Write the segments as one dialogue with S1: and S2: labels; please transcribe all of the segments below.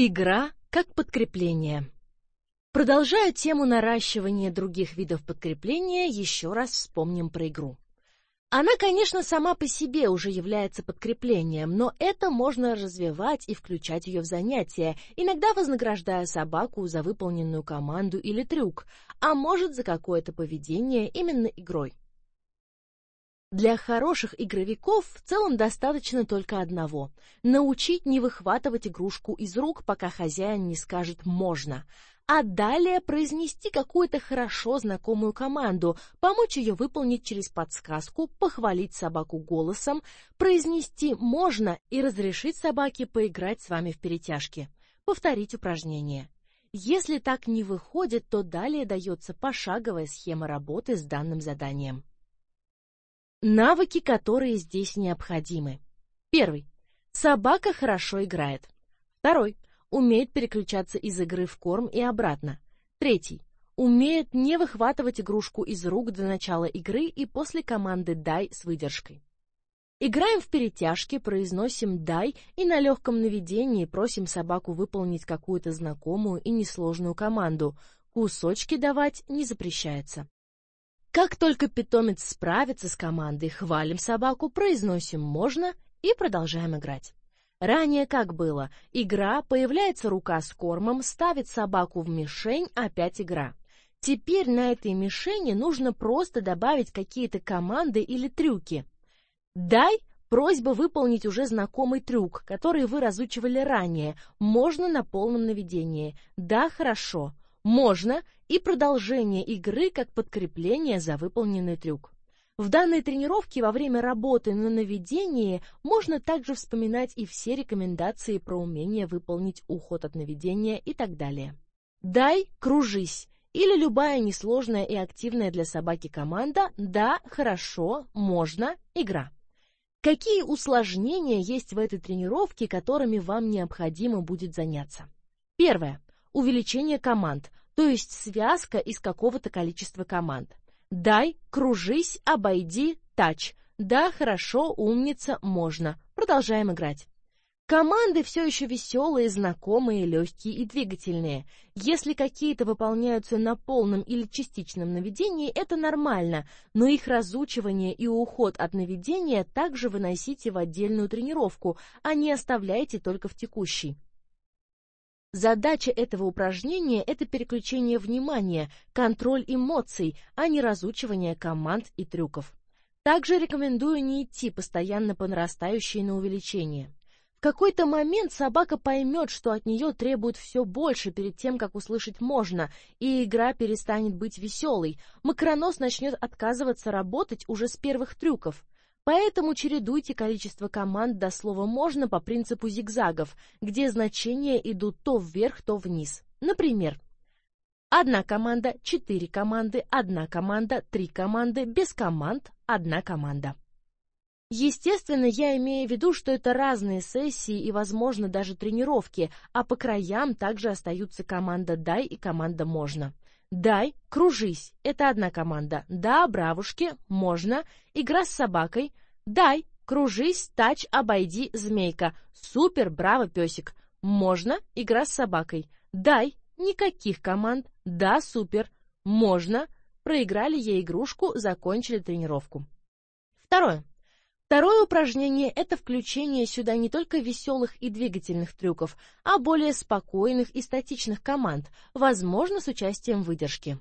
S1: Игра как подкрепление. Продолжая тему наращивания других видов подкрепления, еще раз вспомним про игру. Она, конечно, сама по себе уже является подкреплением, но это можно развивать и включать ее в занятия, иногда вознаграждая собаку за выполненную команду или трюк, а может за какое-то поведение именно игрой. Для хороших игровиков в целом достаточно только одного – научить не выхватывать игрушку из рук, пока хозяин не скажет «можно», а далее произнести какую-то хорошо знакомую команду, помочь ее выполнить через подсказку, похвалить собаку голосом, произнести «можно» и разрешить собаке поиграть с вами в перетяжки. Повторить упражнение. Если так не выходит, то далее дается пошаговая схема работы с данным заданием. Навыки, которые здесь необходимы. Первый. Собака хорошо играет. Второй. Умеет переключаться из игры в корм и обратно. Третий. Умеет не выхватывать игрушку из рук до начала игры и после команды «дай» с выдержкой. Играем в перетяжки, произносим «дай» и на легком наведении просим собаку выполнить какую-то знакомую и несложную команду. Кусочки давать не запрещается. Как только питомец справится с командой, хвалим собаку, произносим «можно» и продолжаем играть. Ранее как было? Игра, появляется рука с кормом, ставит собаку в мишень, опять игра. Теперь на этой мишени нужно просто добавить какие-то команды или трюки. «Дай» — просьба выполнить уже знакомый трюк, который вы разучивали ранее. Можно на полном наведении. «Да, хорошо». Можно и продолжение игры как подкрепление за выполненный трюк. В данной тренировке во время работы на наведении можно также вспоминать и все рекомендации про умение выполнить уход от наведения и так далее. «Дай, кружись» или любая несложная и активная для собаки команда «Да, хорошо, можно, игра». Какие усложнения есть в этой тренировке, которыми вам необходимо будет заняться? Первое. Увеличение команд, то есть связка из какого-то количества команд. Дай, кружись, обойди, тач. Да, хорошо, умница, можно. Продолжаем играть. Команды все еще веселые, знакомые, легкие и двигательные. Если какие-то выполняются на полном или частичном наведении, это нормально, но их разучивание и уход от наведения также выносите в отдельную тренировку, а не оставляйте только в текущей. Задача этого упражнения – это переключение внимания, контроль эмоций, а не разучивание команд и трюков. Также рекомендую не идти постоянно по нарастающей на увеличение. В какой-то момент собака поймет, что от нее требуют все больше перед тем, как услышать «можно», и игра перестанет быть веселой. Макронос начнет отказываться работать уже с первых трюков – Поэтому чередуйте количество команд до слова «можно» по принципу зигзагов, где значения идут то вверх, то вниз. Например, одна команда, четыре команды, одна команда, три команды, без команд, одна команда. Естественно, я имею в виду, что это разные сессии и, возможно, даже тренировки, а по краям также остаются команда «дай» и команда «можно». Дай, кружись. Это одна команда. Да, бравушки, можно. Игра с собакой. Дай, кружись, тач, обойди, змейка. Супер, браво, песик. Можно. Игра с собакой. Дай, никаких команд. Да, супер. Можно. Проиграли ей игрушку, закончили тренировку. Второе. Второе упражнение – это включение сюда не только веселых и двигательных трюков, а более спокойных и статичных команд, возможно, с участием выдержки.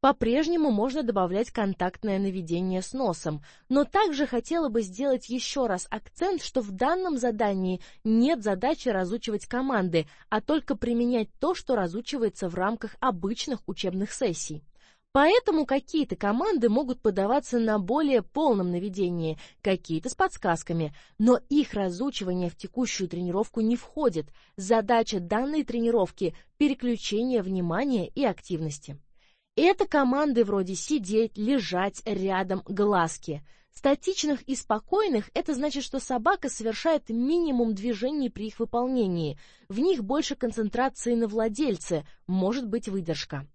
S1: По-прежнему можно добавлять контактное наведение с носом, но также хотела бы сделать еще раз акцент, что в данном задании нет задачи разучивать команды, а только применять то, что разучивается в рамках обычных учебных сессий. Поэтому какие-то команды могут подаваться на более полном наведении, какие-то с подсказками, но их разучивание в текущую тренировку не входит. Задача данной тренировки – переключение внимания и активности. Это команды вроде сидеть, лежать, рядом, глазки. Статичных и спокойных – это значит, что собака совершает минимум движений при их выполнении. В них больше концентрации на владельце, может быть выдержка.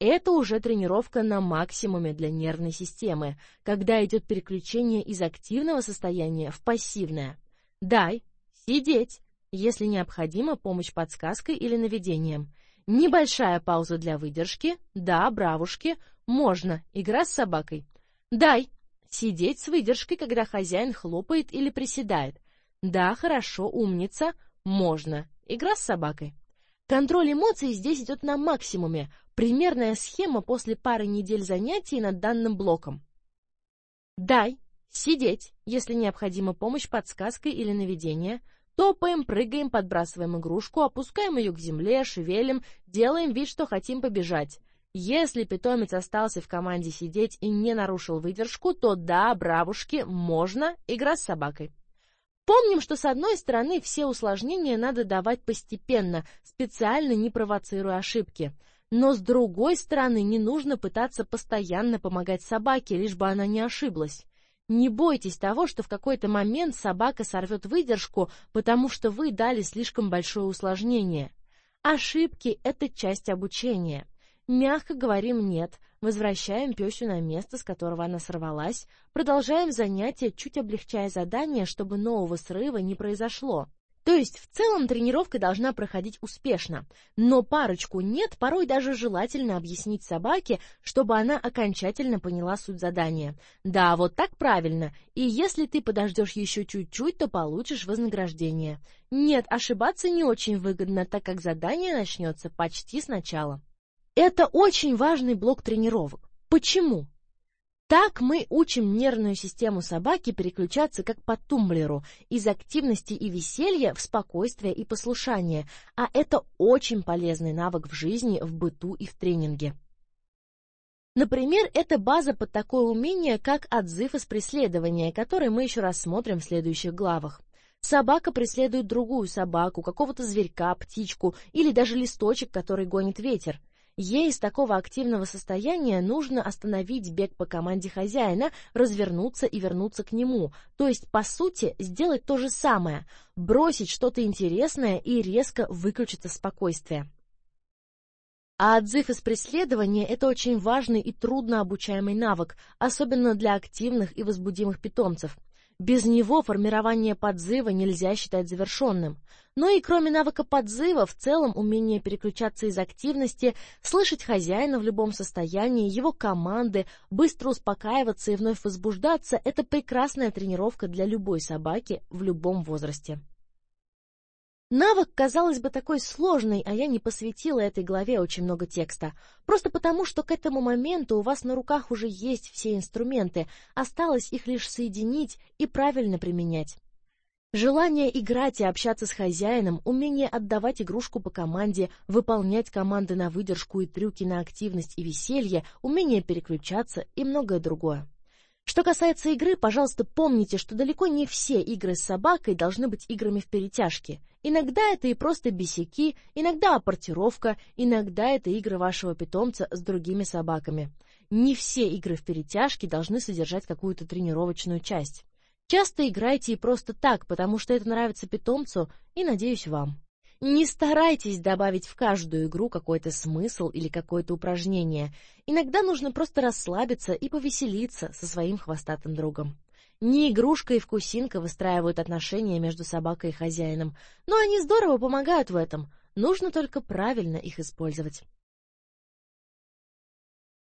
S1: Это уже тренировка на максимуме для нервной системы, когда идет переключение из активного состояния в пассивное. Дай, сидеть, если необходима помощь подсказкой или наведением. Небольшая пауза для выдержки. Да, бравушки. Можно. Игра с собакой. Дай. Сидеть с выдержкой, когда хозяин хлопает или приседает. Да, хорошо, умница. Можно. Игра с собакой. Контроль эмоций здесь идет на максимуме. Примерная схема после пары недель занятий над данным блоком. Дай. Сидеть, если необходима помощь подсказкой или наведение. Топаем, прыгаем, подбрасываем игрушку, опускаем ее к земле, шевелим, делаем вид, что хотим побежать. Если питомец остался в команде сидеть и не нарушил выдержку, то да, бравушки, можно, игра с собакой. Помним, что с одной стороны все усложнения надо давать постепенно, специально не провоцируя ошибки. Но с другой стороны не нужно пытаться постоянно помогать собаке, лишь бы она не ошиблась. Не бойтесь того, что в какой-то момент собака сорвет выдержку, потому что вы дали слишком большое усложнение. Ошибки – это часть обучения. Мягко говорим «нет», возвращаем Пёсю на место, с которого она сорвалась, продолжаем занятие, чуть облегчая задание, чтобы нового срыва не произошло. То есть в целом тренировка должна проходить успешно, но парочку «нет» порой даже желательно объяснить собаке, чтобы она окончательно поняла суть задания. Да, вот так правильно, и если ты подождешь еще чуть-чуть, то получишь вознаграждение. Нет, ошибаться не очень выгодно, так как задание начнется почти сначала. Это очень важный блок тренировок. Почему? Так мы учим нервную систему собаки переключаться как по тумблеру из активности и веселья в спокойствие и послушание, а это очень полезный навык в жизни, в быту и в тренинге. Например, это база под такое умение, как отзыв из преследования, который мы еще рассмотрим в следующих главах. Собака преследует другую собаку, какого-то зверька, птичку или даже листочек, который гонит ветер. Ей из такого активного состояния нужно остановить бег по команде хозяина, развернуться и вернуться к нему, то есть, по сути, сделать то же самое, бросить что-то интересное и резко выключиться спокойствие. А отзыв из преследования – это очень важный и трудно обучаемый навык, особенно для активных и возбудимых питомцев – без него формирование подзыва нельзя считать завершенным. Но и кроме навыка подзыва, в целом умение переключаться из активности, слышать хозяина в любом состоянии, его команды, быстро успокаиваться и вновь возбуждаться – это прекрасная тренировка для любой собаки в любом возрасте. Навык, казалось бы, такой сложный, а я не посвятила этой главе очень много текста. Просто потому, что к этому моменту у вас на руках уже есть все инструменты, осталось их лишь соединить и правильно применять. Желание играть и общаться с хозяином, умение отдавать игрушку по команде, выполнять команды на выдержку и трюки на активность и веселье, умение переключаться и многое другое. Что касается игры, пожалуйста, помните, что далеко не все игры с собакой должны быть играми в перетяжке. Иногда это и просто бесяки, иногда апортировка, иногда это игры вашего питомца с другими собаками. Не все игры в перетяжке должны содержать какую-то тренировочную часть. Часто играйте и просто так, потому что это нравится питомцу и, надеюсь, вам. Не старайтесь добавить в каждую игру какой-то смысл или какое-то упражнение. Иногда нужно просто расслабиться и повеселиться со своим хвостатым другом. Не игрушка и вкусинка выстраивают отношения между собакой и хозяином, но они здорово помогают в этом. Нужно только правильно их использовать.